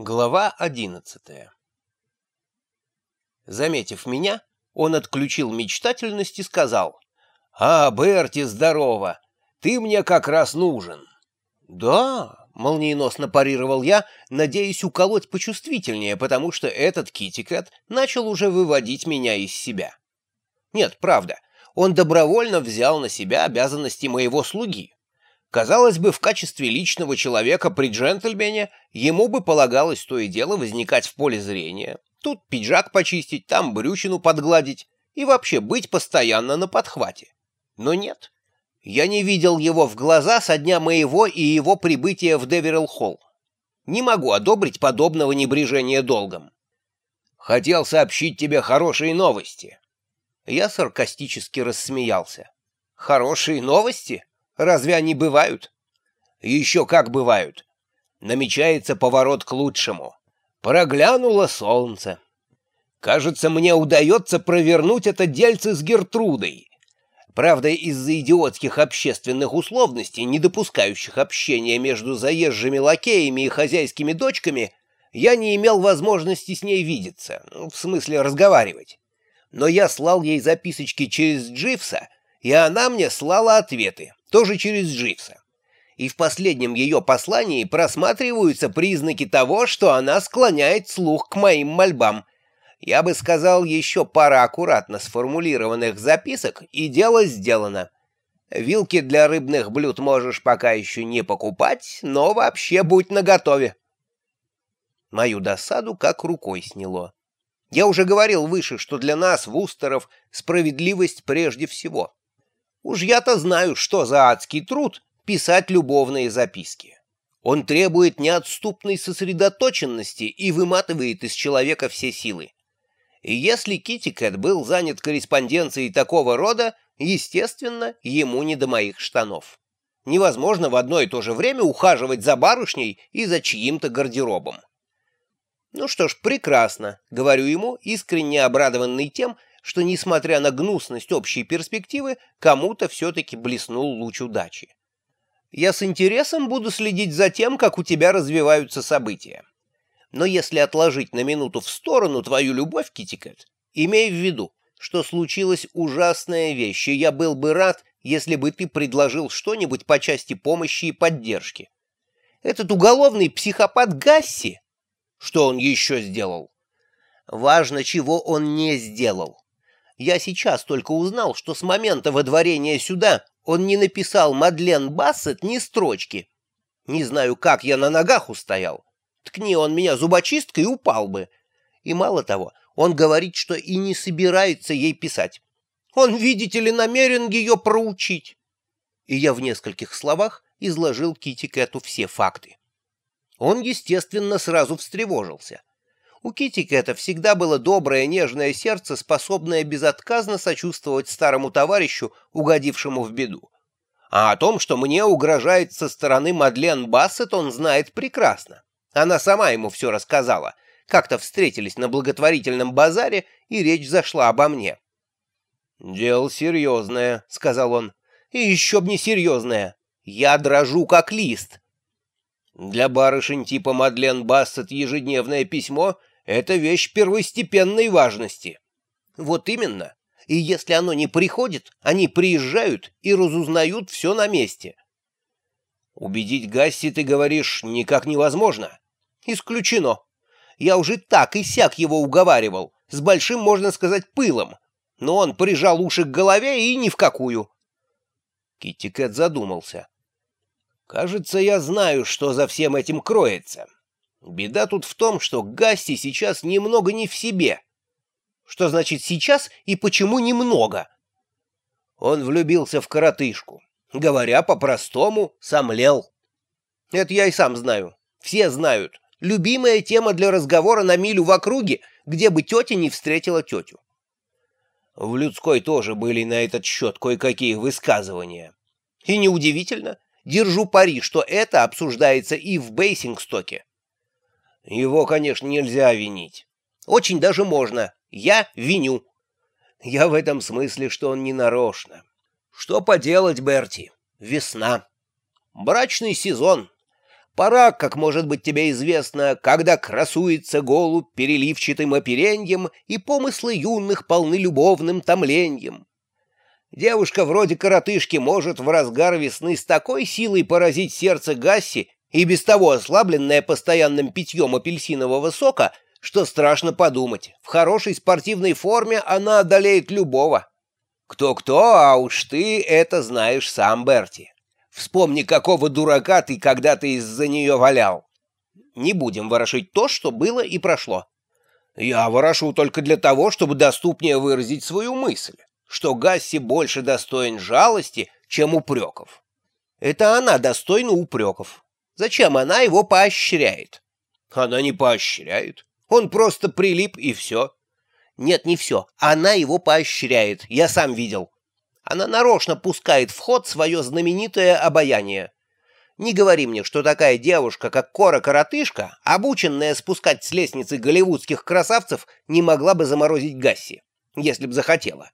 Глава одиннадцатая Заметив меня, он отключил мечтательность и сказал, «А, Берти, здорово! Ты мне как раз нужен!» «Да», — молниеносно парировал я, надеясь уколоть почувствительнее, потому что этот китикет начал уже выводить меня из себя. Нет, правда, он добровольно взял на себя обязанности моего слуги. Казалось бы, в качестве личного человека при джентльмене ему бы полагалось то и дело возникать в поле зрения. Тут пиджак почистить, там брючину подгладить и вообще быть постоянно на подхвате. Но нет, я не видел его в глаза со дня моего и его прибытия в Деверилл-Холл. Не могу одобрить подобного небрежения долгом. Хотел сообщить тебе хорошие новости. Я саркастически рассмеялся. Хорошие новости? Разве они бывают? Еще как бывают. Намечается поворот к лучшему. Проглянуло солнце. Кажется, мне удается провернуть это дельце с Гертрудой. Правда, из-за идиотских общественных условностей, не допускающих общения между заезжими лакеями и хозяйскими дочками, я не имел возможности с ней видеться, ну, в смысле разговаривать. Но я слал ей записочки через Дживса, и она мне слала ответы тоже через Дживса. И в последнем ее послании просматриваются признаки того, что она склоняет слух к моим мольбам. Я бы сказал, еще пара аккуратно сформулированных записок, и дело сделано. Вилки для рыбных блюд можешь пока еще не покупать, но вообще будь наготове. Мою досаду как рукой сняло. Я уже говорил выше, что для нас, вустеров, справедливость прежде всего. Уж я-то знаю, что за адский труд писать любовные записки. Он требует неотступной сосредоточенности и выматывает из человека все силы. И если Китикет был занят корреспонденцией такого рода, естественно, ему не до моих штанов. Невозможно в одно и то же время ухаживать за барышней и за чьим-то гардеробом. Ну что ж, прекрасно, говорю ему, искренне обрадованный тем, что, несмотря на гнусность общей перспективы, кому-то все-таки блеснул луч удачи. Я с интересом буду следить за тем, как у тебя развиваются события. Но если отложить на минуту в сторону твою любовь, Китикет, имей в виду, что случилась ужасная вещь, и я был бы рад, если бы ты предложил что-нибудь по части помощи и поддержки. Этот уголовный психопат Гасси, что он еще сделал? Важно, чего он не сделал. Я сейчас только узнал, что с момента водворения сюда он не написал Мадлен Бассет ни строчки. Не знаю, как я на ногах устоял. Ткни он меня зубочисткой, упал бы. И мало того, он говорит, что и не собирается ей писать. Он, видите ли, намерен ее проучить. И я в нескольких словах изложил Кити Кэту все факты. Он, естественно, сразу встревожился. У Китикета всегда было доброе, нежное сердце, способное безотказно сочувствовать старому товарищу, угодившему в беду. А о том, что мне угрожает со стороны Мадлен Бассет, он знает прекрасно. Она сама ему все рассказала. Как-то встретились на благотворительном базаре, и речь зашла обо мне. «Дело серьезное», — сказал он. «И еще б не серьезное. Я дрожу, как лист». Для барышень типа Мадлен Бассет ежедневное письмо это вещь первостепенной важности. Вот именно. И если оно не приходит, они приезжают и разузнают все на месте. Убедить Гасси, ты говоришь, никак невозможно. Исключено. Я уже так и сяк его уговаривал, с большим, можно сказать, пылом. Но он прижал уши к голове и ни в какую. Китти Кэт задумался. «Кажется, я знаю, что за всем этим кроется. Беда тут в том, что Гасси сейчас немного не в себе. Что значит сейчас и почему немного? Он влюбился в коротышку. Говоря по-простому, сомлел. Это я и сам знаю. Все знают. Любимая тема для разговора на милю в округе, где бы тетя не встретила тетю. В людской тоже были на этот счет кое-какие высказывания. И неудивительно, держу пари, что это обсуждается и в Бейсингстоке. Его, конечно, нельзя винить. Очень даже можно. Я виню. Я в этом смысле, что он не нарочно. Что поделать, Берти? Весна. Брачный сезон. Пора, как может быть тебе известно, когда красуется голубь переливчатым опереньем, и помыслы юных полны любовным томленьем. Девушка вроде коротышки может в разгар весны с такой силой поразить сердце Гасси, и без того ослабленное постоянным питьем апельсинового сока, что страшно подумать, в хорошей спортивной форме она одолеет любого. Кто-кто, а уж ты это знаешь сам, Берти. Вспомни, какого дурака ты когда-то из-за нее валял. Не будем ворошить то, что было и прошло. Я ворошу только для того, чтобы доступнее выразить свою мысль, что Гасси больше достоин жалости, чем упреков. Это она достойна упреков. Зачем она его поощряет? Она не поощряет. Он просто прилип, и все. Нет, не все. Она его поощряет. Я сам видел. Она нарочно пускает в ход свое знаменитое обаяние. Не говори мне, что такая девушка, как Кора-коротышка, обученная спускать с лестницы голливудских красавцев, не могла бы заморозить Гасси, если б захотела.